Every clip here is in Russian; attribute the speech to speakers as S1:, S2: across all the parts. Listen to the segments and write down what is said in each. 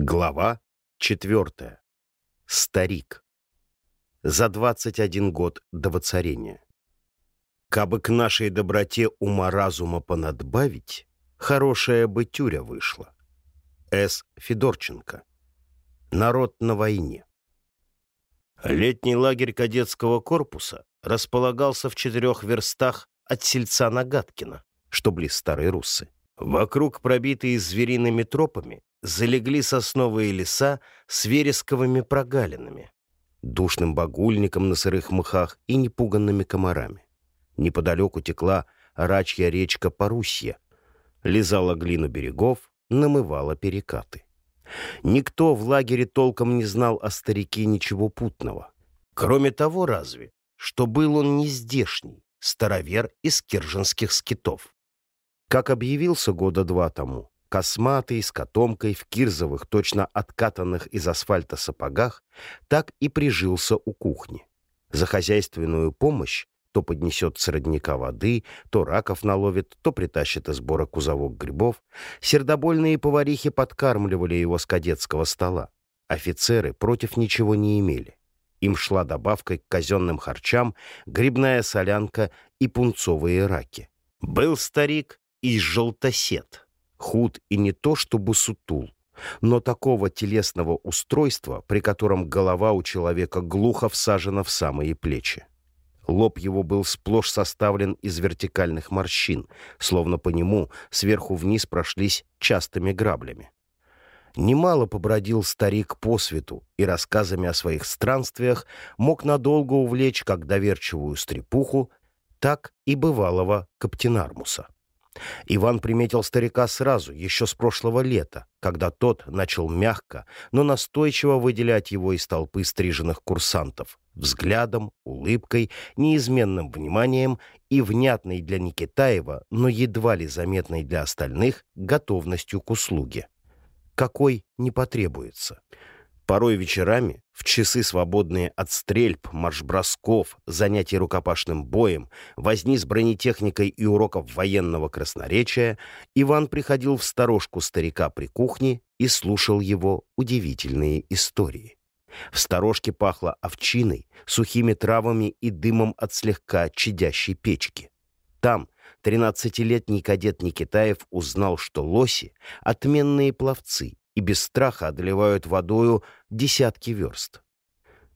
S1: Глава четвертая. Старик. За 21 год до воцарения. Кабы к нашей доброте ума-разума понадбавить, хорошая бы тюря вышла. С. Федорченко. Народ на войне. Летний лагерь кадетского корпуса располагался в четырех верстах от сельца Нагаткина, что близ Старой Руссы. Вокруг, пробитые звериными тропами, залегли сосновые леса с вересковыми прогалинами, душным багульником на сырых мхах и непуганными комарами. Неподалеку текла рачья речка Парусья, лизала глину берегов, намывала перекаты. Никто в лагере толком не знал о старике ничего путного. Кроме того, разве, что был он не здешний, старовер из киржинских скитов. Как объявился года два тому, косматый, с котомкой, в кирзовых, точно откатанных из асфальта сапогах, так и прижился у кухни. За хозяйственную помощь то поднесет с родника воды, то раков наловит, то притащит из сбора кузовок грибов. Сердобольные поварихи подкармливали его с кадетского стола. Офицеры против ничего не имели. Им шла добавкой к казенным харчам грибная солянка и пунцовые раки. Был старик и желтосет худ и не то чтобы сутул, но такого телесного устройства, при котором голова у человека глухо всажена в самые плечи. Лоб его был сплошь составлен из вертикальных морщин, словно по нему сверху вниз прошлись частыми граблями. Немало побродил старик по свету и рассказами о своих странствиях мог надолго увлечь как доверчивую стрепуху, так и бывалого каптенармуса. Иван приметил старика сразу, еще с прошлого лета, когда тот начал мягко, но настойчиво выделять его из толпы стриженных курсантов, взглядом, улыбкой, неизменным вниманием и внятной для Никитаева, но едва ли заметной для остальных, готовностью к услуге. Какой не потребуется. Порой вечерами, в часы, свободные от стрельб, марш-бросков, занятий рукопашным боем, возни с бронетехникой и уроков военного красноречия, Иван приходил в сторожку старика при кухне и слушал его удивительные истории. В сторожке пахло овчиной, сухими травами и дымом от слегка чадящей печки. Там тринадцатилетний кадет Никитаев узнал, что лоси — отменные пловцы, и без страха одолевают водою десятки верст.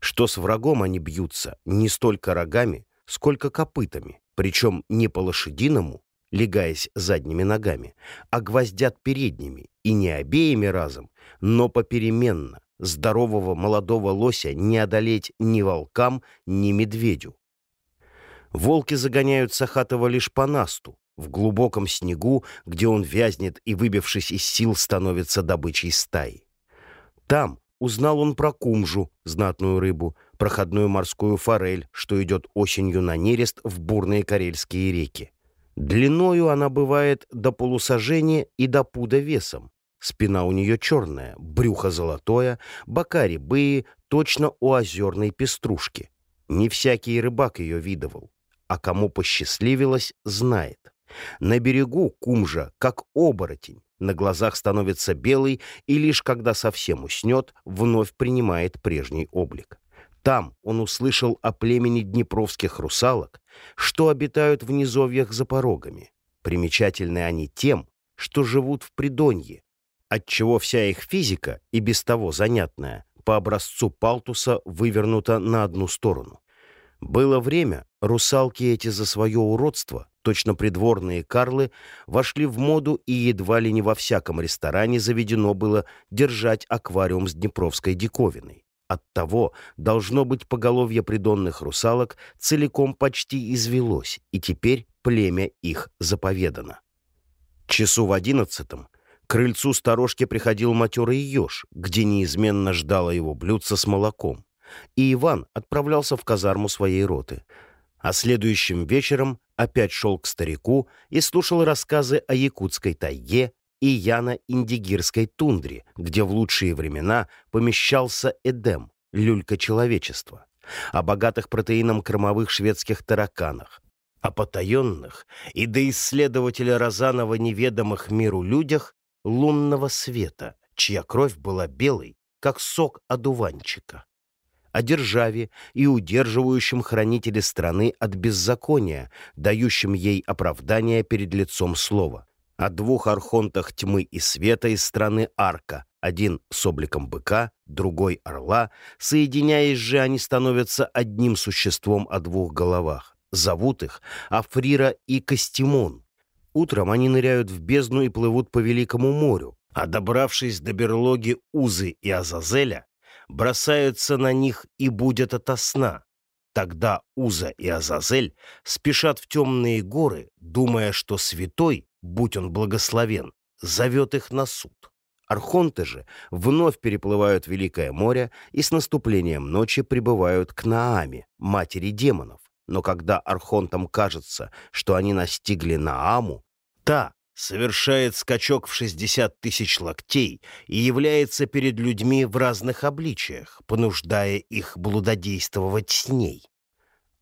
S1: Что с врагом они бьются не столько рогами, сколько копытами, причем не по-лошадиному, легаясь задними ногами, а гвоздят передними, и не обеими разом, но попеременно. Здорового молодого лося не одолеть ни волкам, ни медведю. Волки загоняют Сахатова лишь по насту, в глубоком снегу, где он вязнет и, выбившись из сил, становится добычей стаи. Там узнал он про кумжу, знатную рыбу, проходную морскую форель, что идет осенью на нерест в бурные карельские реки. Длиною она бывает до полусажения и до пуда весом. Спина у нее черная, брюхо золотое, бока рябые, точно у озерной пеструшки. Не всякий рыбак ее видывал, а кому посчастливилось, знает. На берегу кумжа, как оборотень, на глазах становится белый и лишь когда совсем уснет, вновь принимает прежний облик. Там он услышал о племени днепровских русалок, что обитают в низовьях за порогами. Примечательны они тем, что живут в Придонье, отчего вся их физика, и без того занятная, по образцу Палтуса вывернута на одну сторону. Было время, русалки эти за свое уродство точно придворные карлы, вошли в моду и едва ли не во всяком ресторане заведено было держать аквариум с днепровской диковиной. Оттого, должно быть, поголовье придонных русалок целиком почти извелось, и теперь племя их заповедано. Часу в одиннадцатом к крыльцу сторожки приходил матерый еж, где неизменно ждало его блюдце с молоком, и Иван отправлялся в казарму своей роты — а следующим вечером опять шел к старику и слушал рассказы о якутской тайге и Яно-Индигирской тундре, где в лучшие времена помещался Эдем, люлька человечества, о богатых протеином кормовых шведских тараканах, о потаенных и до исследователя Розанова неведомых миру людях лунного света чья кровь была белой, как сок одуванчика. О державе и удерживающем хранителе страны от беззакония, дающем ей оправдание перед лицом слова. О двух архонтах тьмы и света из страны Арка, один с обликом быка, другой орла, соединяясь же, они становятся одним существом о двух головах. Зовут их Африра и Костимон. Утром они ныряют в бездну и плывут по Великому морю, а добравшись до берлоги Узы и Азазеля, бросаются на них и будят ото сна. Тогда Уза и Азазель спешат в темные горы, думая, что святой, будь он благословен, зовет их на суд. Архонты же вновь переплывают Великое море и с наступлением ночи прибывают к Нааме, матери демонов. Но когда архонтам кажется, что они настигли Нааму, та совершает скачок в 60 тысяч локтей и является перед людьми в разных обличиях, понуждая их блудодействовать с ней.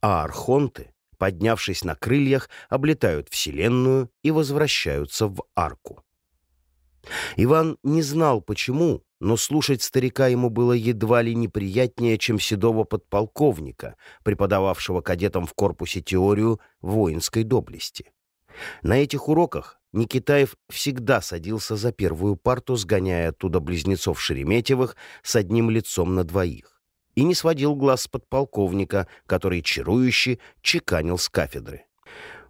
S1: А архонты, поднявшись на крыльях, облетают Вселенную и возвращаются в арку. Иван не знал, почему, но слушать старика ему было едва ли неприятнее, чем седого подполковника, преподававшего кадетам в корпусе теорию воинской доблести. На этих уроках Никитаев всегда садился за первую парту, сгоняя оттуда близнецов Шереметьевых с одним лицом на двоих, и не сводил глаз с подполковника, который чарующе чеканил с кафедры.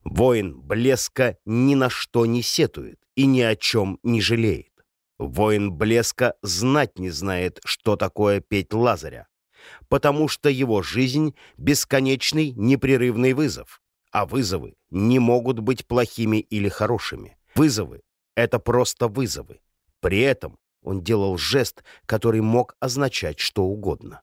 S1: Воин блеска ни на что не сетует и ни о чем не жалеет. Воин блеска знать не знает, что такое петь Лазаря, потому что его жизнь — бесконечный непрерывный вызов, а вызовы не могут быть плохими или хорошими. Вызовы — это просто вызовы. При этом он делал жест, который мог означать что угодно.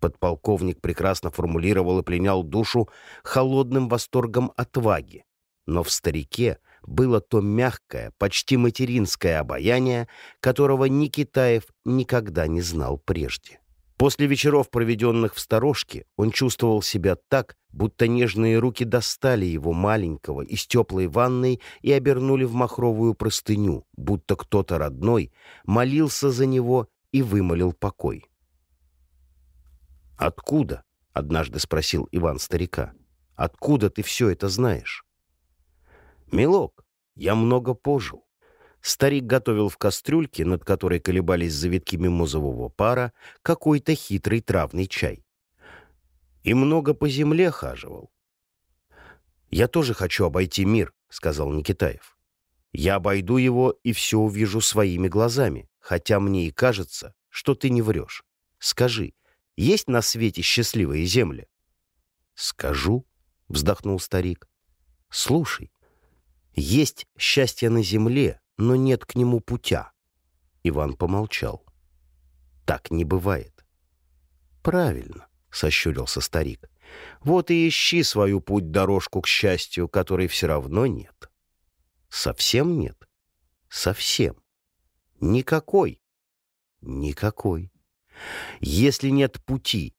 S1: Подполковник прекрасно формулировал и пленял душу холодным восторгом отваги. Но в старике было то мягкое, почти материнское обаяние, которого Никитаев никогда не знал прежде. После вечеров, проведенных в сторожке, он чувствовал себя так, будто нежные руки достали его маленького из теплой ванной и обернули в махровую простыню, будто кто-то родной молился за него и вымолил покой. «Откуда?» — однажды спросил Иван старика. «Откуда ты все это знаешь?» «Милок, я много пожил». Старик готовил в кастрюльке, над которой колебались завитки мимозового пара, какой-то хитрый травный чай. И много по земле хаживал. «Я тоже хочу обойти мир», — сказал Никитаев. «Я обойду его и все увижу своими глазами, хотя мне и кажется, что ты не врешь. Скажи, есть на свете счастливые земли?» «Скажу», — вздохнул старик. «Слушай, есть счастье на земле, но нет к нему путя». Иван помолчал. «Так не бывает». «Правильно», — сощурился старик. «Вот и ищи свою путь-дорожку к счастью, которой все равно нет». «Совсем нет?» «Совсем». «Никакой?» «Никакой». Если нет пути,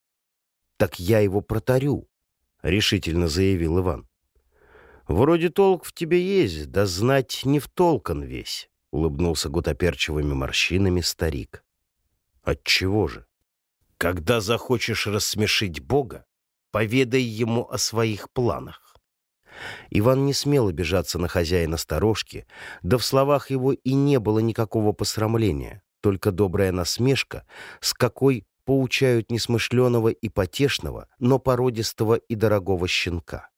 S1: так я его протарю, — решительно заявил Иван. Вроде толк в тебе есть, да знать не в толкан весь, — улыбнулся гутоперчивыми морщинами старик. Отчего же? Когда захочешь рассмешить Бога, поведай ему о своих планах. Иван не смел обижаться на хозяина сторожки, да в словах его и не было никакого посрамления только добрая насмешка, с какой поучают несмышленого и потешного, но породистого и дорогого щенка.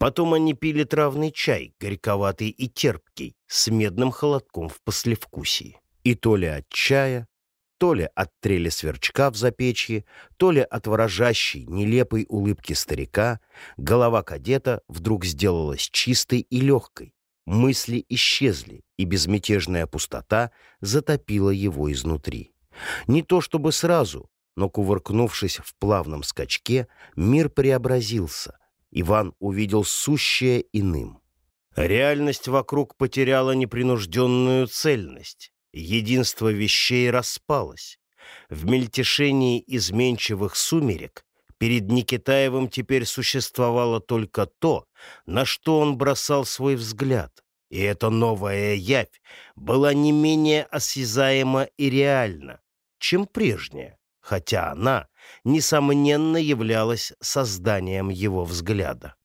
S1: Потом они пили травный чай, горьковатый и терпкий, с медным холодком в послевкусии. И то ли от чая, то ли от трели сверчка в запечье, то ли от выражащей, нелепой улыбки старика, голова кадета вдруг сделалась чистой и легкой, мысли исчезли, и безмятежная пустота затопила его изнутри. Не то чтобы сразу, но, кувыркнувшись в плавном скачке, мир преобразился. Иван увидел сущее иным. Реальность вокруг потеряла непринужденную цельность. Единство вещей распалось. В мельтешении изменчивых сумерек Перед Никитаевым теперь существовало только то, на что он бросал свой взгляд. и эта новая явь была не менее осязаема и реальна, чем прежняя, хотя она, несомненно, являлась созданием его взгляда.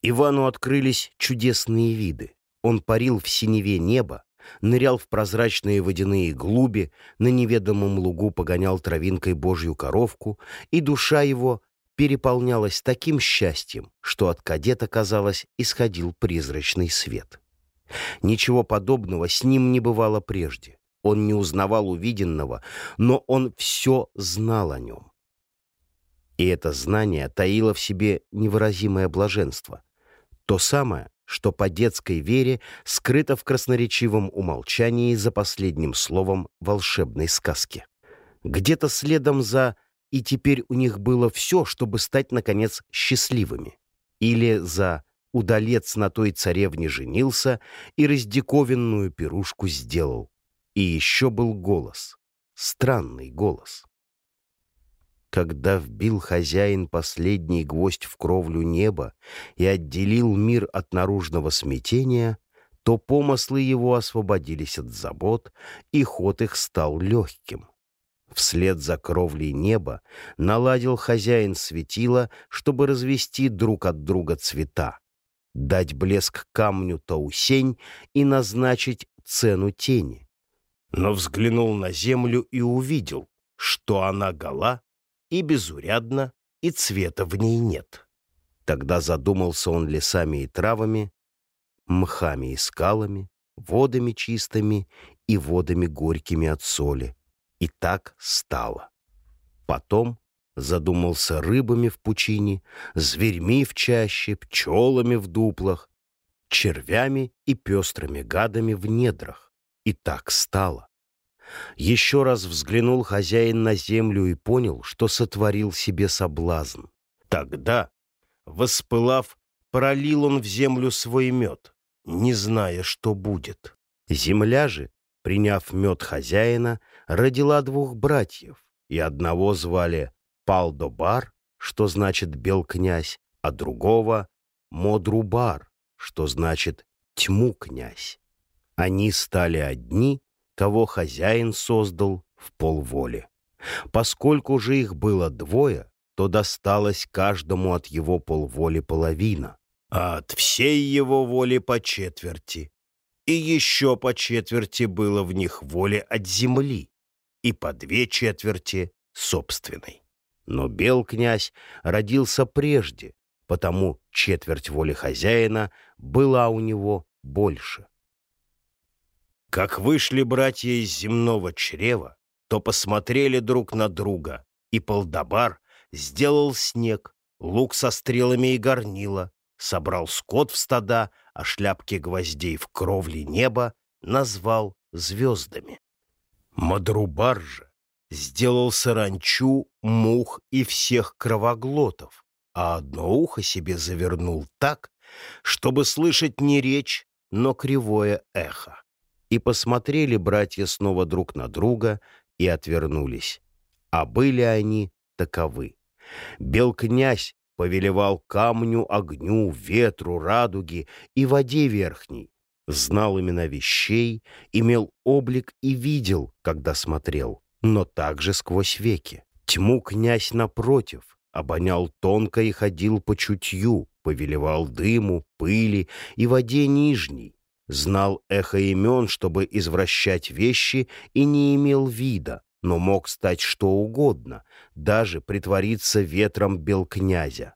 S1: Ивану открылись чудесные виды. Он парил в синеве неба, нырял в прозрачные водяные глуби, на неведомом лугу погонял травинкой божью коровку, и душа его переполнялась таким счастьем, что от кадета, казалось, исходил призрачный свет. Ничего подобного с ним не бывало прежде. Он не узнавал увиденного, но он все знал о нем. И это знание таило в себе невыразимое блаженство. То самое, что по детской вере скрыто в красноречивом умолчании за последним словом волшебной сказки. Где-то следом за «и теперь у них было все, чтобы стать, наконец, счастливыми» или за «удалец на той царевне женился и раздиковинную пирушку сделал». И еще был голос, странный голос. Когда вбил хозяин последний гвоздь в кровлю неба и отделил мир от наружного смятения, то помыслы его освободились от забот, и ход их стал легким. Вслед за кровлей неба наладил хозяин светила, чтобы развести друг от друга цвета, дать блеск камню таусень и назначить цену тени. Но взглянул на землю и увидел, что она гола и безурядна, и цвета в ней нет. Тогда задумался он лесами и травами, мхами и скалами, водами чистыми и водами горькими от соли. И так стало. Потом задумался рыбами в пучине, зверьми в чаще, пчелами в дуплах, червями и пестрыми гадами в недрах. И так стало. Еще раз взглянул хозяин на землю и понял, что сотворил себе соблазн. Тогда, воспылав, пролил он в землю свой мед, не зная, что будет. Земля же, приняв мед хозяина, родила двух братьев, и одного звали Палдобар, что значит «бел князь», а другого — Модрубар, что значит «тьму князь». Они стали одни кого хозяин создал в полволе. Поскольку же их было двое, то досталось каждому от его полволи половина, а от всей его воли по четверти. И еще по четверти было в них воли от земли, и по две четверти собственной. Но бел князь родился прежде, потому четверть воли хозяина была у него больше. Как вышли братья из земного чрева, то посмотрели друг на друга, и Полдобар сделал снег, лук со стрелами и горнила, собрал скот в стада, а шляпки гвоздей в кровле неба назвал звездами. Мадрубар же сделал саранчу, мух и всех кровоглотов, а одно ухо себе завернул так, чтобы слышать не речь, но кривое эхо. И посмотрели братья снова друг на друга и отвернулись. А были они таковы. Бел-князь повелевал камню, огню, ветру, радуге и воде верхней. Знал имена вещей, имел облик и видел, когда смотрел, но также сквозь веки. Тьму князь напротив, обонял тонко и ходил по чутью, повелевал дыму, пыли и воде нижней, Знал эхо имен, чтобы извращать вещи, и не имел вида, но мог стать что угодно, даже притвориться ветром белкнязя.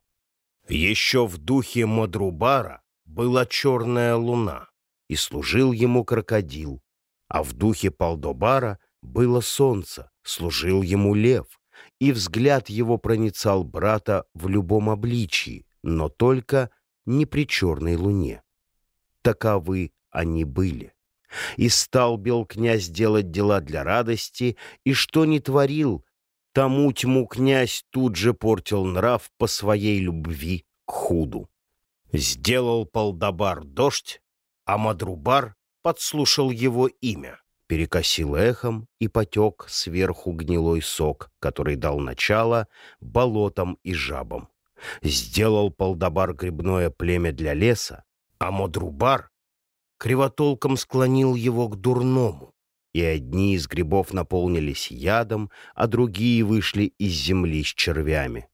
S1: Еще в духе Мадрубара была черная луна, и служил ему крокодил, а в духе Палдобара было солнце, служил ему лев, и взгляд его проницал брата в любом обличии, но только не при черной луне. Таковы они были. И стал бел князь делать дела для радости, и что не творил, тому тьму князь тут же портил нрав по своей любви к худу. Сделал Полдобар дождь, а Мадрубар подслушал его имя, перекосил эхом и потек сверху гнилой сок, который дал начало болотам и жабам. Сделал Полдобар грибное племя для леса, а Мадрубар кривотолком склонил его к дурному, и одни из грибов наполнились ядом, а другие вышли из земли с червями.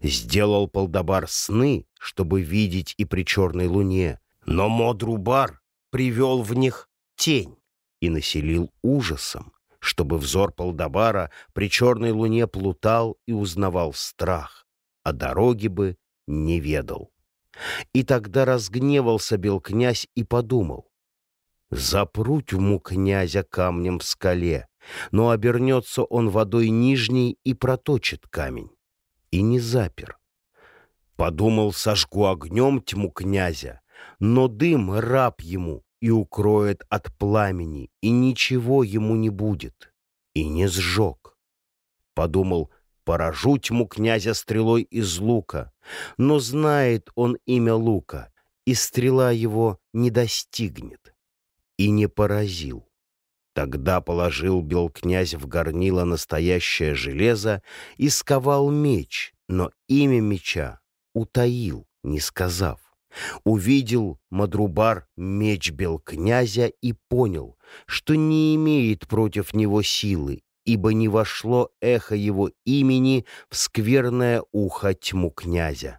S1: Сделал Полдобар сны, чтобы видеть и при черной луне, но Модрубар привел в них тень и населил ужасом, чтобы взор Полдобара при черной луне плутал и узнавал страх, а дороги бы не ведал. И тогда разгневался бел князь и подумал, запру тьму князя камнем в скале, но обернется он водой нижней и проточит камень. И не запер. Подумал, сожгу огнем тьму князя, но дым раб ему и укроет от пламени, и ничего ему не будет. И не сжег. Подумал, поражу тьму князя стрелой из лука, но знает он имя лука, и стрела его не достигнет. И не поразил. Тогда положил бел князь в горнило настоящее железо и сковал меч, но имя меча утаил, не сказав. Увидел Мадрубар меч бел князя и понял, что не имеет против него силы, ибо не вошло эхо его имени в скверное ухо тьму князя.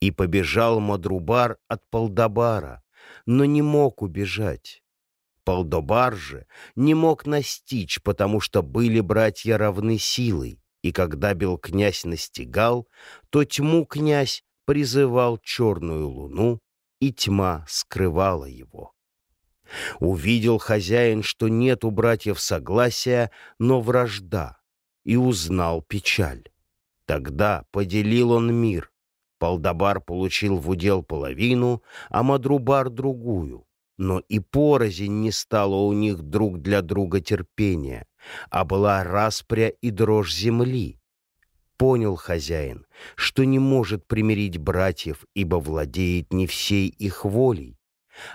S1: И побежал Мадрубар от Полдобара, но не мог убежать. Полдобар же не мог настичь, потому что были братья равны силой, и когда бел князь настигал, то тьму князь призывал черную луну, и тьма скрывала его. Увидел хозяин, что нет у братьев согласия, но вражда, и узнал печаль. Тогда поделил он мир. Полдобар получил в удел половину, а Мадрубар — другую. Но и порознь не стало у них друг для друга терпения, а была распря и дрожь земли. Понял хозяин, что не может примирить братьев, ибо владеет не всей их волей.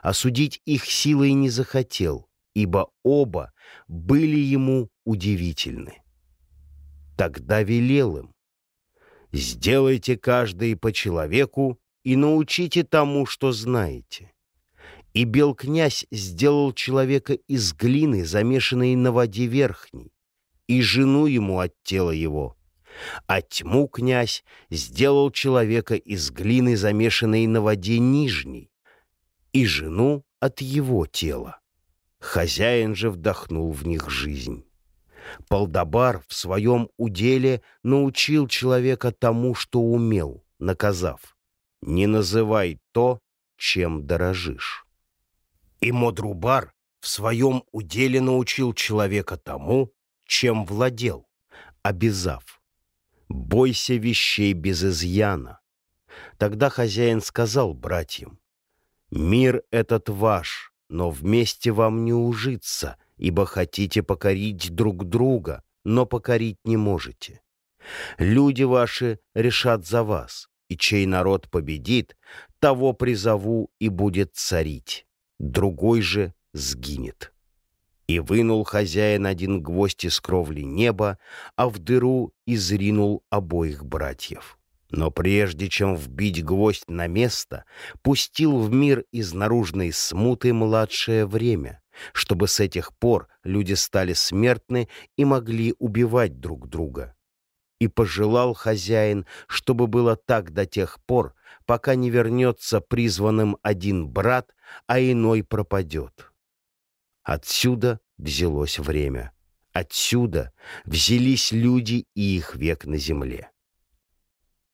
S1: Осудить их силой не захотел, ибо оба были ему удивительны. Тогда велел им, «Сделайте каждый по человеку и научите тому, что знаете». И бел князь сделал человека из глины, замешанной на воде верхней, и жену ему от тела его. А тьму князь сделал человека из глины, замешанной на воде нижней, и жену от его тела. Хозяин же вдохнул в них жизнь. Полдобар в своем уделе научил человека тому, что умел, наказав «Не называй то, чем дорожишь». И Модрубар в своем уделе научил человека тому, чем владел, обязав. «Бойся вещей без изъяна». Тогда хозяин сказал братьям, «Мир этот ваш, но вместе вам не ужиться, ибо хотите покорить друг друга, но покорить не можете. Люди ваши решат за вас, и чей народ победит, того призову и будет царить» другой же сгинет. И вынул хозяин один гвоздь из кровли неба, а в дыру изринул обоих братьев. Но прежде чем вбить гвоздь на место, пустил в мир из наружной смуты младшее время, чтобы с этих пор люди стали смертны и могли убивать друг друга. И пожелал хозяин, чтобы было так до тех пор, пока не вернется призванным один брат, а иной пропадет. Отсюда взялось время. Отсюда взялись люди и их век на земле.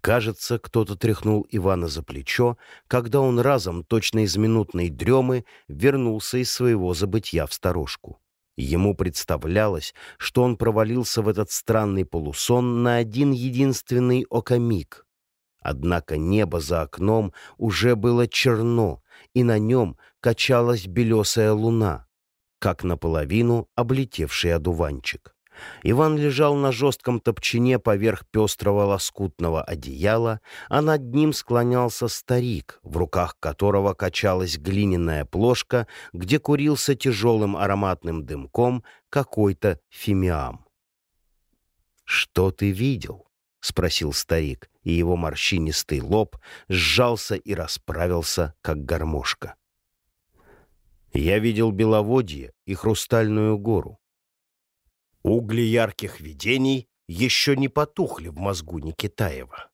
S1: Кажется, кто-то тряхнул Ивана за плечо, когда он разом, точно из минутной дремы, вернулся из своего забытья в сторожку. Ему представлялось, что он провалился в этот странный полусон на один единственный окомик, Однако небо за окном уже было черно, и на нем качалась белесая луна, как наполовину облетевший одуванчик. Иван лежал на жестком топчине поверх пестрого лоскутного одеяла, а над ним склонялся старик, в руках которого качалась глиняная плошка, где курился тяжелым ароматным дымком какой-то фимиам. «Что ты видел?» — спросил старик и его морщинистый лоб сжался и расправился, как гармошка. Я видел Беловодье и Хрустальную гору. Угли ярких видений еще не потухли в мозгу Никитаева.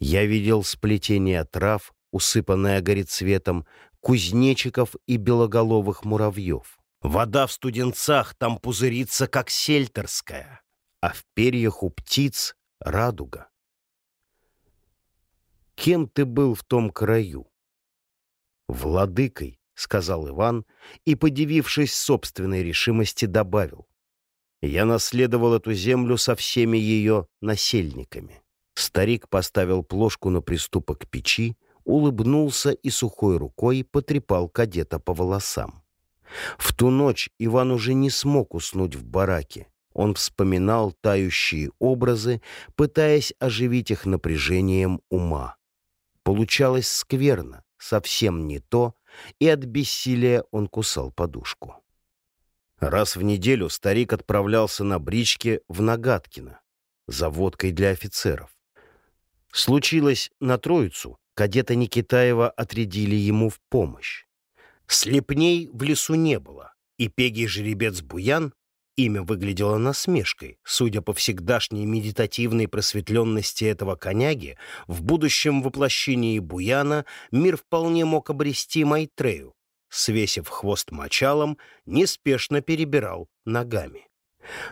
S1: Я видел сплетение трав, усыпанное горецветом, кузнечиков и белоголовых муравьев. Вода в студенцах там пузырится, как сельтерская, а в перьях у птиц — радуга. Кем ты был в том краю? Владыкой, — сказал Иван и, подивившись собственной решимости, добавил. Я наследовал эту землю со всеми ее насельниками. Старик поставил плошку на приступок печи, улыбнулся и сухой рукой потрепал кадета по волосам. В ту ночь Иван уже не смог уснуть в бараке. Он вспоминал тающие образы, пытаясь оживить их напряжением ума. Получалось скверно, совсем не то, и от бессилия он кусал подушку. Раз в неделю старик отправлялся на бричке в Нагаткино за водкой для офицеров. Случилось на Троицу, кадета Никитаева отрядили ему в помощь. Слепней в лесу не было, и пегий жеребец Буян Имя выглядело насмешкой. Судя по всегдашней медитативной просветленности этого коняги, в будущем воплощении Буяна мир вполне мог обрести Майтрею. Свесив хвост мочалом, неспешно перебирал ногами.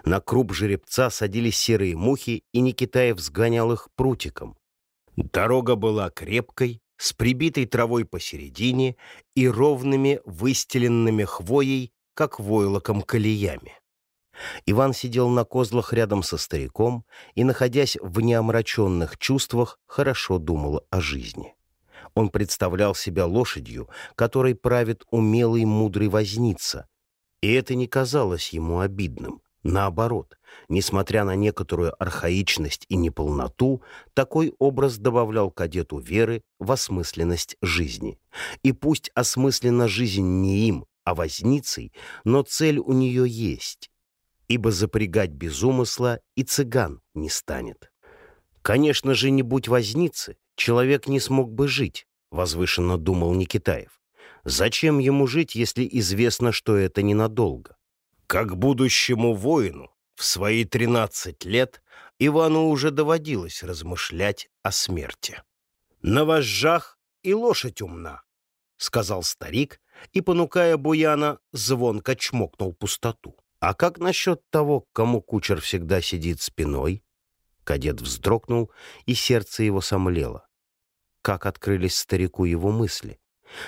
S1: На круп жеребца садились серые мухи, и Никитаев сгонял их прутиком. Дорога была крепкой, с прибитой травой посередине и ровными, выстеленными хвоей, как войлоком колеями. Иван сидел на козлах рядом со стариком и, находясь в неомраченных чувствах, хорошо думал о жизни. Он представлял себя лошадью, которой правит умелый мудрый возница, и это не казалось ему обидным. Наоборот, несмотря на некоторую архаичность и неполноту, такой образ добавлял кадету веры в осмысленность жизни. И пусть осмыслена жизнь не им, а возницей, но цель у нее есть, ибо запрягать без умысла и цыган не станет. Конечно же, не будь возницы, человек не смог бы жить, возвышенно думал Никитаев. Зачем ему жить, если известно, что это ненадолго? Как будущему воину в свои тринадцать лет Ивану уже доводилось размышлять о смерти. «На вожжах и лошадь умна», — сказал старик, и, понукая Буяна, звонко чмокнул пустоту. «А как насчет того, кому кучер всегда сидит спиной?» Кадет вздрогнул, и сердце его сомлело. Как открылись старику его мысли?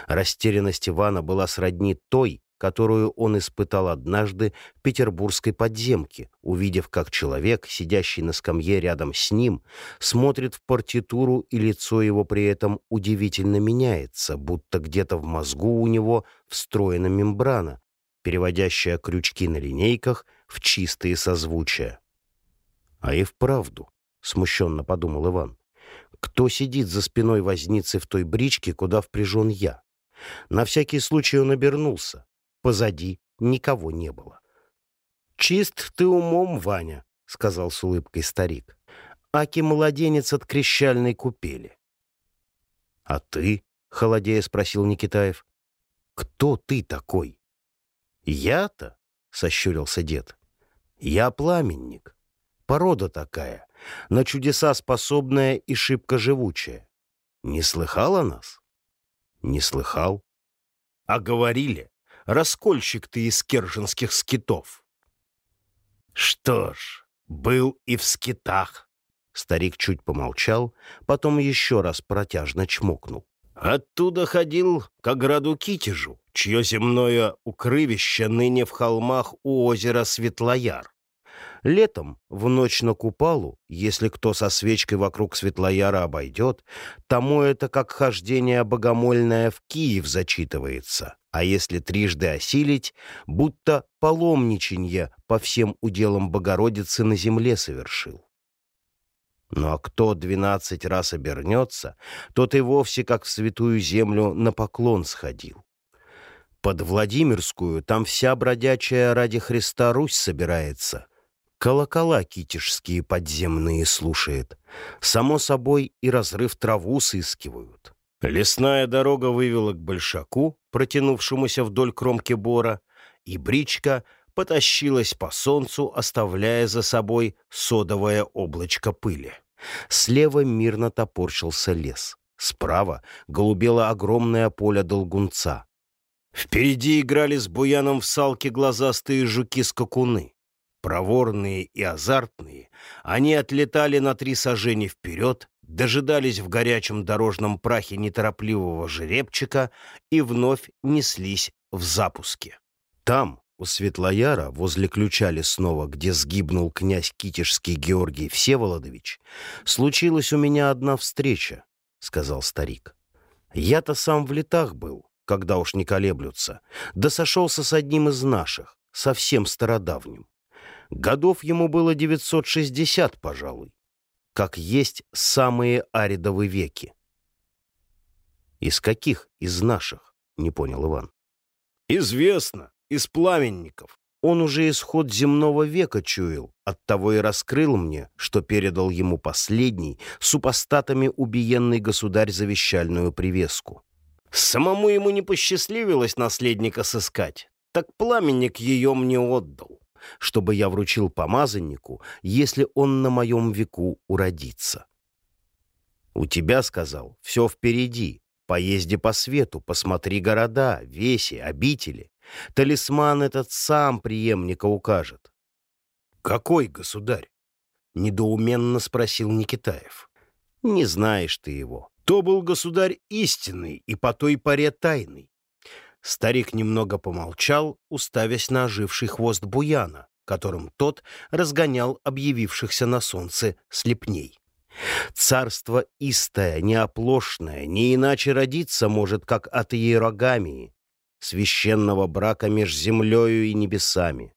S1: Растерянность Ивана была сродни той, которую он испытал однажды в петербургской подземке, увидев, как человек, сидящий на скамье рядом с ним, смотрит в партитуру, и лицо его при этом удивительно меняется, будто где-то в мозгу у него встроена мембрана, переводящая крючки на линейках в чистые созвучия. «А и вправду», — смущенно подумал Иван, — «кто сидит за спиной возницы в той бричке, куда впряжен я?» На всякий случай он обернулся. Позади никого не было. «Чист ты умом, Ваня», — сказал с улыбкой старик. «Аки младенец от крещальной купели». «А ты?» — холодея спросил Никитаев. «Кто ты такой?» «Я-то?» — сощурился дед. «Я пламенник. Порода такая, на чудеса способная и шибко живучая. Не слыхал о нас?» «Не слыхал». «А говорили, раскольщик ты из керженских скитов». «Что ж, был и в скитах». Старик чуть помолчал, потом еще раз протяжно чмокнул. «Оттуда ходил к ограду Китежу, чье земное укрывище ныне в холмах у озера Светлояр. Летом, в ночь на Купалу, если кто со свечкой вокруг Светлояра обойдет, тому это как хождение богомольное в Киев зачитывается, а если трижды осилить, будто паломничанье по всем уделам Богородицы на земле совершил. Ну а кто двенадцать раз обернется, тот и вовсе как в святую землю на поклон сходил. Под Владимирскую там вся бродячая ради Христа Русь собирается. Колокола китежские подземные слушает. Само собой и разрыв траву сыскивают. Лесная дорога вывела к большаку, протянувшемуся вдоль кромки бора, и бричка потащилась по солнцу, оставляя за собой содовое облачко пыли. Слева мирно топорщился лес. Справа голубело огромное поле долгунца. Впереди играли с буяном в салке глазастые жуки-скакуны. Проворные и азартные, они отлетали на три сажени вперед, дожидались в горячем дорожном прахе неторопливого жеребчика и вновь неслись в запуске. Там, у Светлояра, возле ключа лесного, где сгибнул князь Китежский Георгий Всеволодович, случилась у меня одна встреча, — сказал старик. Я-то сам в летах был, когда уж не колеблются, да сошелся с одним из наших, совсем стародавним. Годов ему было 960, пожалуй, как есть самые аридовые веки. «Из каких из наших?» — не понял Иван. «Известно из пламенников. Он уже исход земного века чуял, оттого и раскрыл мне, что передал ему последний, супостатами убиенный государь завещальную привеску. Самому ему не посчастливилось наследника сыскать, так пламенник ее мне отдал, чтобы я вручил помазаннику, если он на моем веку уродится. У тебя, сказал, все впереди, поезди по свету, посмотри города, веси, обители. Талисман этот сам преемника укажет. «Какой государь?» — недоуменно спросил Никитаев. «Не знаешь ты его. То был государь истинный и по той поре тайный». Старик немного помолчал, уставясь на оживший хвост буяна, которым тот разгонял объявившихся на солнце слепней. Царство истое, неоплошное, не иначе родиться может, как от иерогамии, священного брака меж землею и небесами.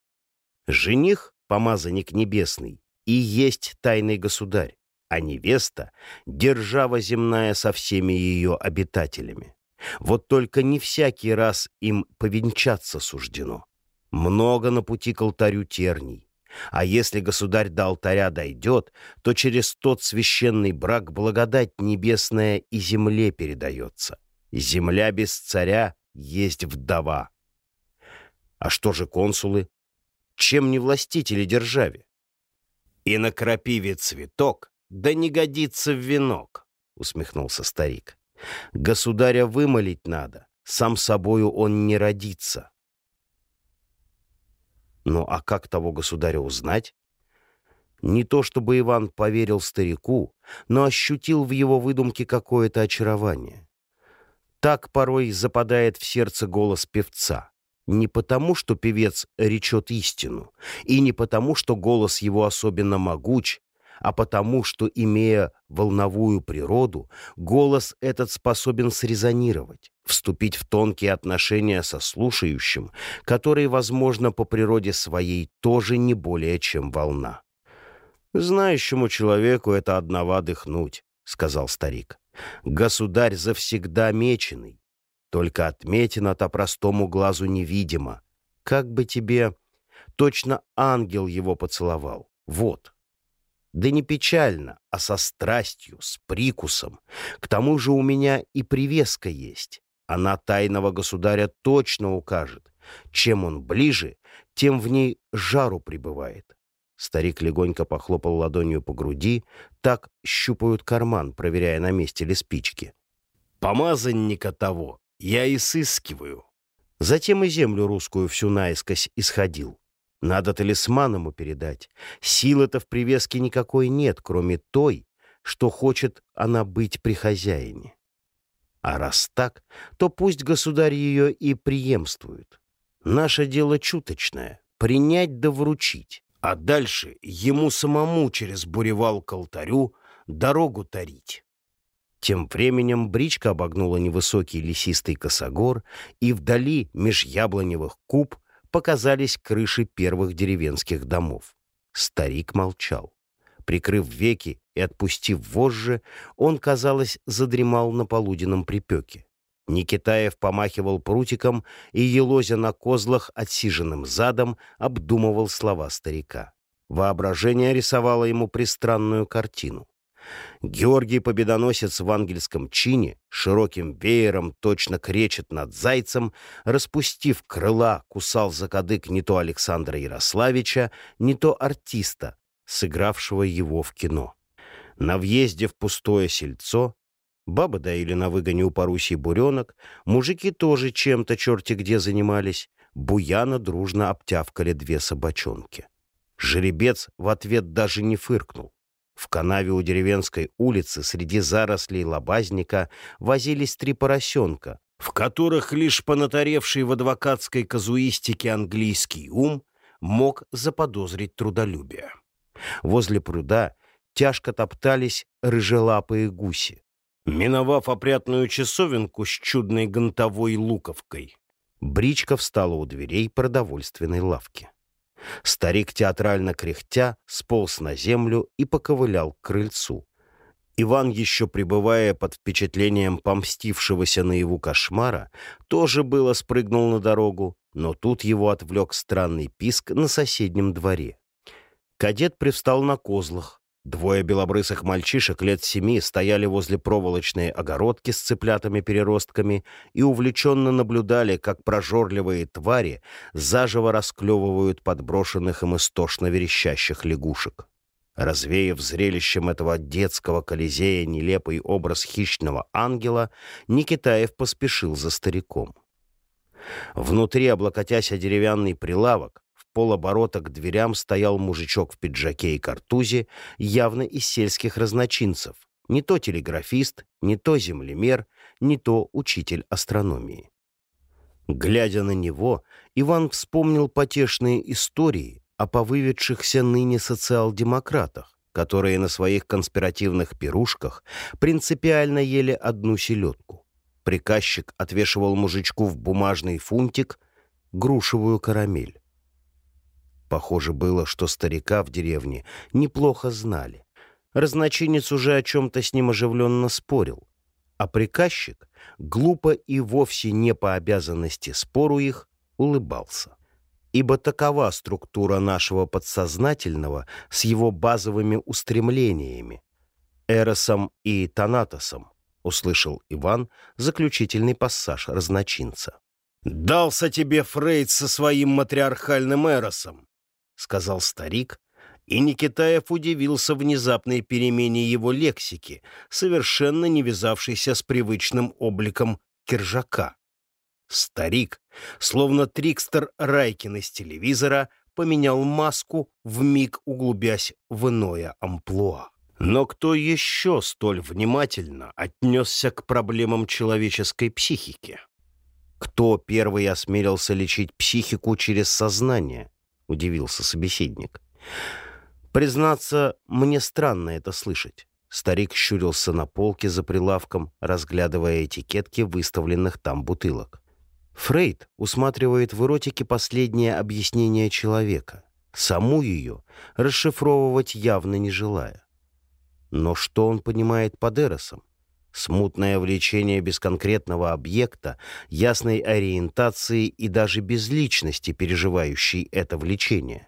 S1: Жених, помазанник небесный, и есть тайный государь, а невеста — держава земная со всеми ее обитателями. Вот только не всякий раз им повенчаться суждено. Много на пути к алтарю терний. А если государь до алтаря дойдет, то через тот священный брак благодать небесная и земле передается. Земля без царя есть вдова. А что же консулы? Чем не властители державе? И на крапиве цветок, да не годится в венок, усмехнулся старик. Государя вымолить надо, сам собою он не родится. Ну а как того государя узнать? Не то чтобы Иван поверил старику, но ощутил в его выдумке какое-то очарование. Так порой западает в сердце голос певца. Не потому, что певец речет истину, и не потому, что голос его особенно могуч, а потому, что, имея волновую природу, голос этот способен срезонировать, вступить в тонкие отношения со слушающим, который, возможно, по природе своей тоже не более чем волна. «Знающему человеку это одного дыхнуть», — сказал старик. Государь завсегда меченый. Только отметина-то простому глазу невидима. Как бы тебе... Точно ангел его поцеловал. Вот. Да не печально, а со страстью, с прикусом. К тому же у меня и привеска есть. Она тайного государя точно укажет. Чем он ближе, тем в ней жару прибывает. Старик легонько похлопал ладонью по груди, так щупают карман, проверяя, на месте ли спички. «Помазанника того я и сыскиваю». Затем и землю русскую всю наискось исходил. Надо талисман ему передать. Силы-то в привеске никакой нет, кроме той, что хочет она быть при хозяине. А раз так, то пусть государь ее и преемствует. Наше дело чуточное — принять да вручить а дальше ему самому через буревал к алтарю дорогу тарить. Тем временем бричка обогнула невысокий лесистый косогор, и вдали, меж яблоневых куб, показались крыши первых деревенских домов. Старик молчал. Прикрыв веки и отпустив вожжи, он, казалось, задремал на полуденном припеке. Никитаев помахивал прутиком и, елозя на козлах отсиженным задом, обдумывал слова старика. Воображение рисовало ему пристранную картину. Георгий Победоносец в ангельском чине широким веером точно кречет над зайцем, распустив крыла, кусал за кадык не то Александра Ярославича, не то артиста, сыгравшего его в кино. На въезде в пустое сельцо бабы доили на выгоне у Парусей буренок, мужики тоже чем-то черти где занимались, буяна дружно обтявкали две собачонки. Жеребец в ответ даже не фыркнул. В канаве у деревенской улицы среди зарослей лобазника возились три поросенка, в которых лишь понатаревший в адвокатской казуистике английский ум мог заподозрить трудолюбие. Возле пруда тяжко топтались рыжелапые гуси. Миновав опрятную часовенку с чудной гонтовой луковкой, бричка встала у дверей продовольственной лавки. Старик, театрально кряхтя, сполз на землю и поковылял к крыльцу. Иван, еще пребывая под впечатлением помстившегося на его кошмара, тоже было спрыгнул на дорогу, но тут его отвлек странный писк на соседнем дворе. Кадет привстал на козлах. Двое белобрысых мальчишек лет семи стояли возле проволочной огородки с цыплятами-переростками и увлеченно наблюдали, как прожорливые твари заживо расклевывают подброшенных им истошно верещащих лягушек. Развеяв зрелищем этого детского колизея нелепый образ хищного ангела, Никитаев поспешил за стариком. Внутри, облокотясь о деревянный прилавок, полоборота к дверям стоял мужичок в пиджаке и картузе, явно из сельских разночинцев. Не то телеграфист, не то землемер, не то учитель астрономии. Глядя на него, Иван вспомнил потешные истории о повыведшихся ныне социал-демократах, которые на своих конспиративных пирушках принципиально ели одну селедку. Приказчик отвешивал мужичку в бумажный фунтик грушевую карамель. Похоже было, что старика в деревне неплохо знали. Разночинец уже о чем-то с ним оживленно спорил. А приказчик, глупо и вовсе не по обязанности спору их, улыбался. Ибо такова структура нашего подсознательного с его базовыми устремлениями, эросом и танатосом, услышал Иван заключительный пассаж разночинца. «Дался тебе Фрейд со своим матриархальным эросом. — сказал старик, и Никитаев удивился внезапной перемене его лексики, совершенно не вязавшейся с привычным обликом киржака. Старик, словно трикстер Райкин из телевизора, поменял маску, вмиг углубясь в иное амплуа. Но кто еще столь внимательно отнесся к проблемам человеческой психики? Кто первый осмелился лечить психику через сознание? — удивился собеседник. «Признаться, мне странно это слышать». Старик щурился на полке за прилавком, разглядывая этикетки выставленных там бутылок. Фрейд усматривает в эротике последнее объяснение человека, саму ее расшифровывать явно не желая. Но что он понимает под эросом? Смутное влечение без конкретного объекта, ясной ориентации и даже без личности, переживающей это влечение.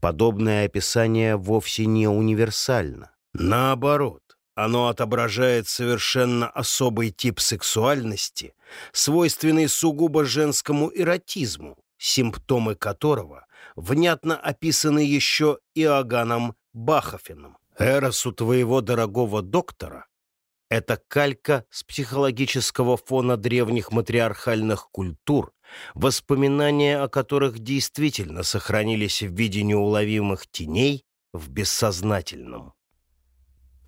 S1: Подобное описание вовсе не универсально. Наоборот, оно отображает совершенно особый тип сексуальности, свойственный сугубо женскому эротизму, симптомы которого внятно описаны еще Иоганном Бахофеном. Эросу твоего дорогого доктора это калька с психологического фона древних матриархальных культур, воспоминания о которых действительно сохранились в виде неуловимых теней в бессознательном.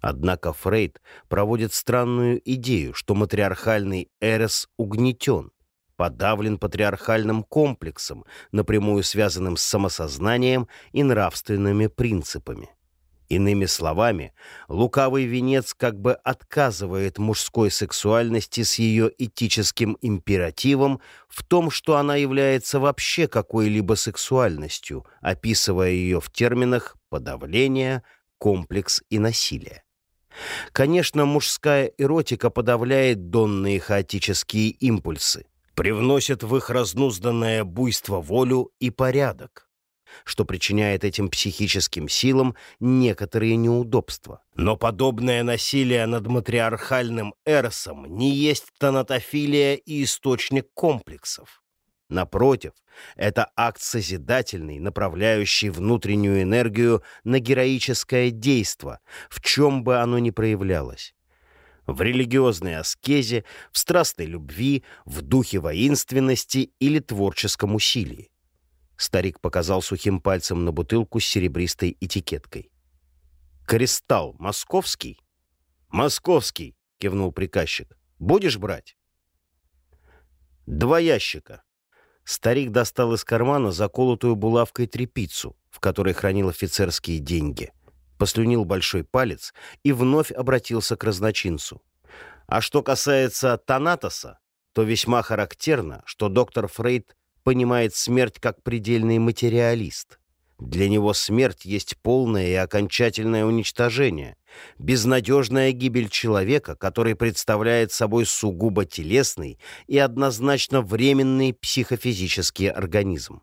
S1: Однако Фрейд проводит странную идею, что матриархальный эрос угнетен, подавлен патриархальным комплексом, напрямую связанным с самосознанием и нравственными принципами. Иными словами, лукавый венец как бы отказывает мужской сексуальности с ее этическим императивом в том, что она является вообще какой-либо сексуальностью, описывая ее в терминах подавления, комплекс и насилие. Конечно, мужская эротика подавляет донные хаотические импульсы, привносит в их разнузданное буйство волю и порядок. Что причиняет этим психическим силам некоторые неудобства. Но подобное насилие над матриархальным эросом не есть тонатофилия и источник комплексов. Напротив, это акт созидательный, направляющий внутреннюю энергию на героическое действо, в чем бы оно ни проявлялось в религиозной аскезе, в страстной любви, в духе воинственности или творческом усилии. Старик показал сухим пальцем на бутылку с серебристой этикеткой. «Кристалл московский?» «Московский», — кивнул приказчик. «Будешь брать?» «Два ящика». Старик достал из кармана заколотую булавкой трепицу, в которой хранил офицерские деньги — послюнил большой палец и вновь обратился к разночинцу. А что касается Танатоса, то весьма характерно, что доктор Фрейд понимает смерть как предельный материалист. Для него смерть есть полное и окончательное уничтожение, безнадежная гибель человека, который представляет собой сугубо телесный и однозначно временный психофизический организм.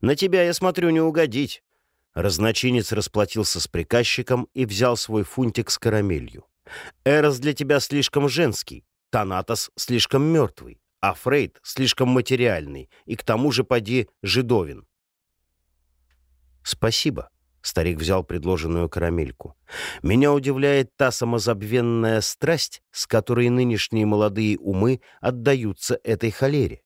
S1: На тебя, я смотрю, не угодить. Разночинец расплатился с приказчиком и взял свой фунтик с карамелью. «Эрос для тебя слишком женский, Танатос слишком мертвый, а Фрейд слишком материальный, и к тому же поди жидовин». «Спасибо», — старик взял предложенную карамельку. «Меня удивляет та самозабвенная страсть, с которой нынешние молодые умы отдаются этой холере.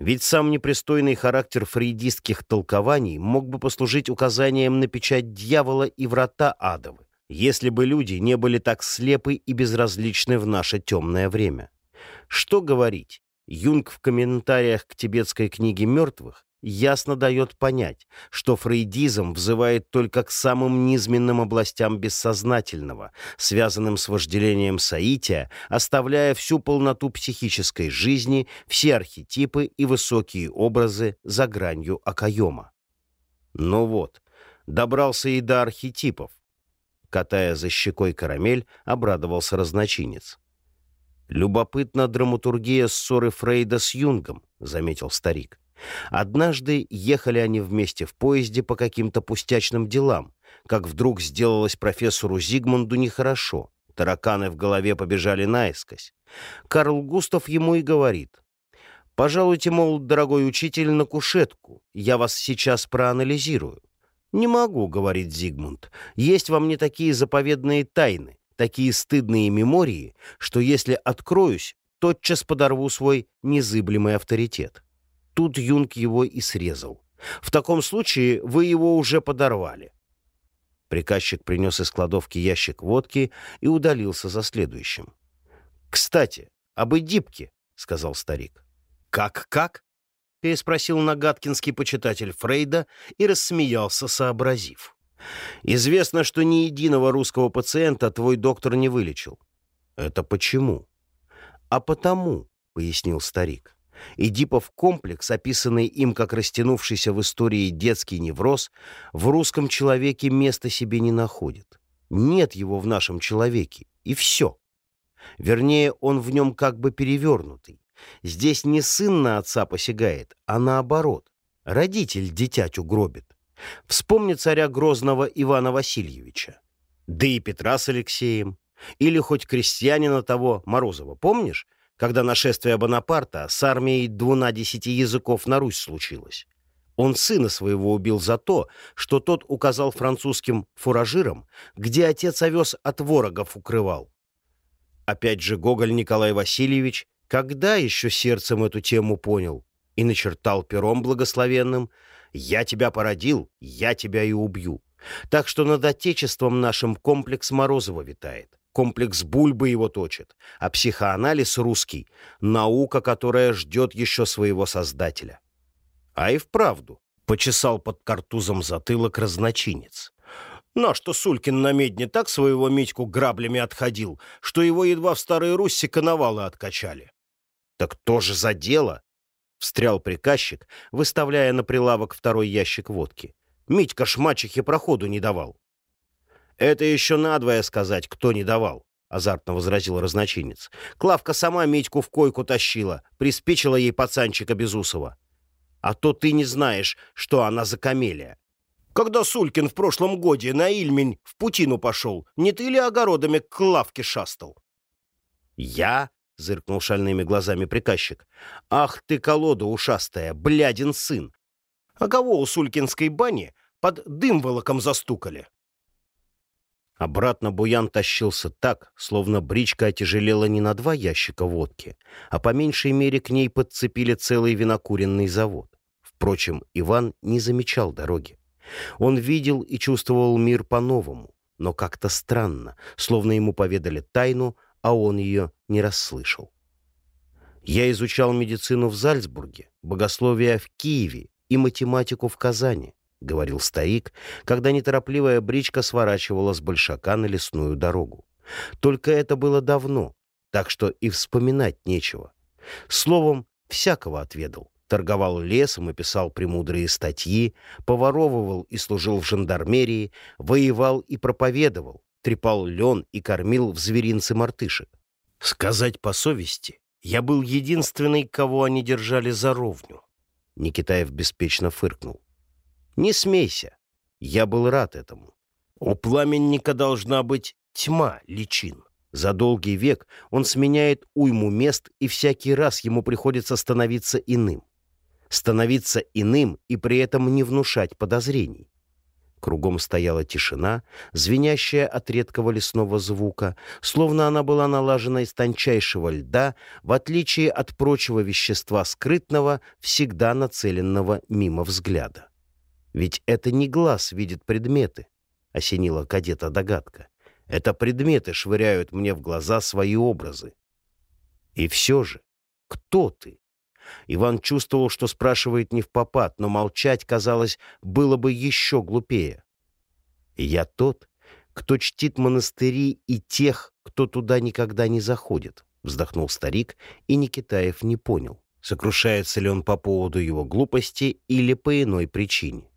S1: Ведь сам непристойный характер фрейдистских толкований мог бы послужить указанием на печать дьявола и врата адовы, если бы люди не были так слепы и безразличны в наше темное время. Что говорить? Юнг в комментариях к тибетской книге мертвых ясно дает понять, что фрейдизм взывает только к самым низменным областям бессознательного, связанным с вожделением соития, оставляя всю полноту психической жизни, все архетипы и высокие образы за гранью окоема. Ну вот, добрался и до архетипов. Катая за щекой карамель, обрадовался разночинец. «Любопытна драматургия ссоры Фрейда с Юнгом», — заметил старик. Однажды ехали они вместе в поезде по каким-то пустячным делам, как вдруг сделалось профессору Зигмунду нехорошо. Тараканы в голове побежали наискось. Карл Густав ему и говорит. «Пожалуйте, мол, дорогой учитель, на кушетку. Я вас сейчас проанализирую». «Не могу», — говорит Зигмунд. «Есть во мне такие заповедные тайны, такие стыдные мемории, что если откроюсь, тотчас подорву свой незыблемый авторитет». Тут Юнг его и срезал. В таком случае вы его уже подорвали. Приказчик принес из кладовки ящик водки и удалился за следующим. «Кстати, об Эдипке», — сказал старик. «Как-как?» — переспросил нагаткинский почитатель Фрейда и рассмеялся, сообразив. «Известно, что ни единого русского пациента твой доктор не вылечил». «Это почему?» «А потому», — пояснил старик. Эдипов комплекс, описанный им как растянувшийся в истории детский невроз, в русском человеке места себе не находит. Нет его в нашем человеке, и все. Вернее, он в нем как бы перевернутый. Здесь не сын на отца посягает, а наоборот. Родитель дитятю гробит. Вспомни царя Грозного Ивана Васильевича. Да и Петра с Алексеем. Или хоть крестьянина того Морозова, помнишь? когда нашествие Бонапарта с армией двунадесяти языков на Русь случилось. Он сына своего убил за то, что тот указал французским фуражирам, где отец овес от ворогов укрывал. Опять же Гоголь Николай Васильевич, когда еще сердцем эту тему понял, и начертал пером благословенным «Я тебя породил, я тебя и убью». Так что над Отечеством нашим комплекс Морозова витает. Комплекс Бульбы его точит, а психоанализ русский — наука, которая ждет еще своего создателя. А и вправду, почесал под картузом затылок разночинец. На что Сулькин на медне так своего Митьку граблями отходил, что его едва в Старой Руси коновалы откачали. Так то же за дело? Встрял приказчик, выставляя на прилавок второй ящик водки. Митька ж проходу не давал. «Это еще надвое сказать, кто не давал», — азартно возразил разночинец. «Клавка сама Митьку в койку тащила, приспичила ей пацанчика Безусова. А то ты не знаешь, что она за камелия. Когда Сулькин в прошлом годе на Ильмень в Путину пошел, не ты ли огородами к лавке шастал? Я? — зыркнул шальными глазами приказчик. Ах ты, колода ушастая, блядин сын! А кого у Сулькинской бани под дым волоком застукали? Обратно Буян тащился так, словно бричка отяжелела не на два ящика водки, а по меньшей мере к ней подцепили целый винокуренный завод. Впрочем, Иван не замечал дороги. Он видел и чувствовал мир по-новому, но как-то странно, словно ему поведали тайну, а он ее не расслышал. Я изучал медицину в Зальцбурге, богословие в Киеве и математику в Казани. — говорил старик, когда неторопливая бричка сворачивала с большака на лесную дорогу. Только это было давно, так что и вспоминать нечего. Словом, всякого отведал. Торговал лесом и писал премудрые статьи, поворовывал и служил в жандармерии, воевал и проповедовал, трепал лен и кормил в зверинце мартышек. Сказать по совести, я был единственный, кого они держали за ровню. Никитаев беспечно фыркнул. Не смейся. Я был рад этому. У пламенника должна быть тьма личин. За долгий век он сменяет уйму мест, и всякий раз ему приходится становиться иным. Становиться иным и при этом не внушать подозрений. Кругом стояла тишина, звенящая от редкого лесного звука, словно она была налажена из тончайшего льда, в отличие от прочего вещества скрытного, всегда нацеленного мимо взгляда. Ведь это не глаз видит предметы, — осенила кадета догадка. Это предметы швыряют мне в глаза свои образы. И все же, кто ты? Иван чувствовал, что спрашивает не в попад, но молчать, казалось, было бы еще глупее. «Я тот, кто чтит монастыри и тех, кто туда никогда не заходит», — вздохнул старик, и Никитаев не понял, сокрушается ли он по поводу его глупости или по иной причине.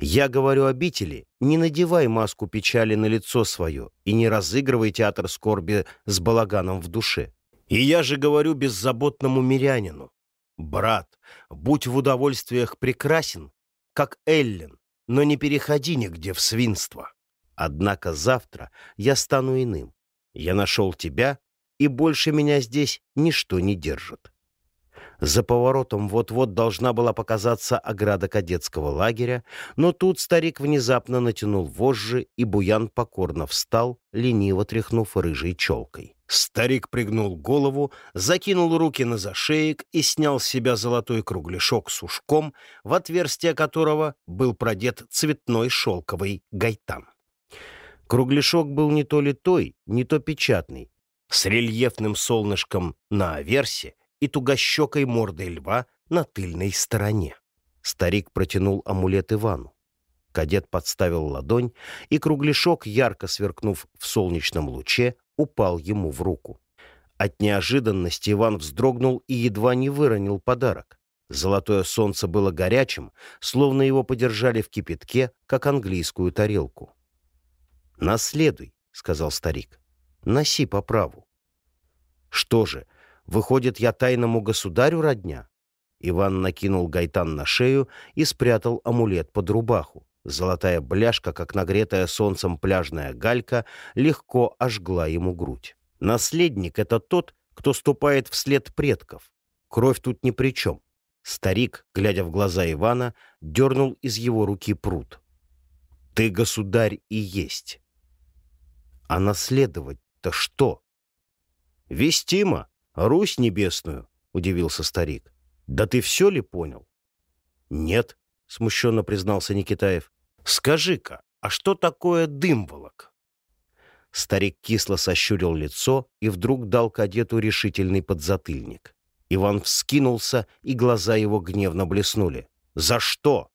S1: Я говорю обители, не надевай маску печали на лицо свое и не разыгрывай театр скорби с балаганом в душе. И я же говорю беззаботному мирянину, брат, будь в удовольствиях прекрасен, как Эллен, но не переходи нигде в свинство. Однако завтра я стану иным. Я нашел тебя, и больше меня здесь ничто не держит. За поворотом вот-вот должна была показаться ограда кадетского лагеря, но тут старик внезапно натянул вожжи, и Буян покорно встал, лениво тряхнув рыжей челкой. Старик пригнул голову, закинул руки на зашеек и снял с себя золотой кругляшок с ушком, в отверстие которого был продет цветной шелковый гайтан. Кругляшок был не то литой, не то печатный, с рельефным солнышком на аверсе и тугощекой мордой льва на тыльной стороне. Старик протянул амулет Ивану. Кадет подставил ладонь, и кругляшок, ярко сверкнув в солнечном луче, упал ему в руку. От неожиданности Иван вздрогнул и едва не выронил подарок. Золотое солнце было горячим, словно его подержали в кипятке, как английскую тарелку. «Наследуй», — сказал старик, — «носи по праву». Что же, Выходит, я тайному государю родня?» Иван накинул гайтан на шею и спрятал амулет под рубаху. Золотая бляшка, как нагретая солнцем пляжная галька, легко ожгла ему грудь. Наследник — это тот, кто ступает вслед предков. Кровь тут ни при чем. Старик, глядя в глаза Ивана, дернул из его руки пруд. «Ты, государь, и есть». «А наследовать-то что?» «Вестимо», Русь небесную?» — удивился старик. «Да ты все ли понял?» «Нет», — смущенно признался Никитаев. «Скажи-ка, а что такое дымволок?» Старик кисло сощурил лицо и вдруг дал кадету решительный подзатыльник. Иван вскинулся, и глаза его гневно блеснули. «За что?»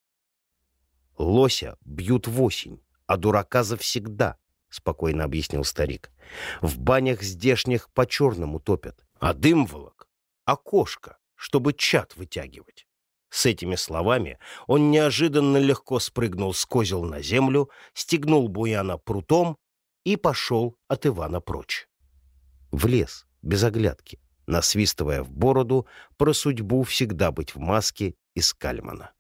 S1: «Лося бьют в осень, а дурака завсегда», — спокойно объяснил старик. «В банях здешних по-черному топят а дымволок — окошко, чтобы чат вытягивать. С этими словами он неожиданно легко спрыгнул с козел на землю, стегнул Буяна прутом и пошел от Ивана прочь. В лес, без оглядки, насвистывая в бороду про судьбу всегда быть в маске из Кальмана.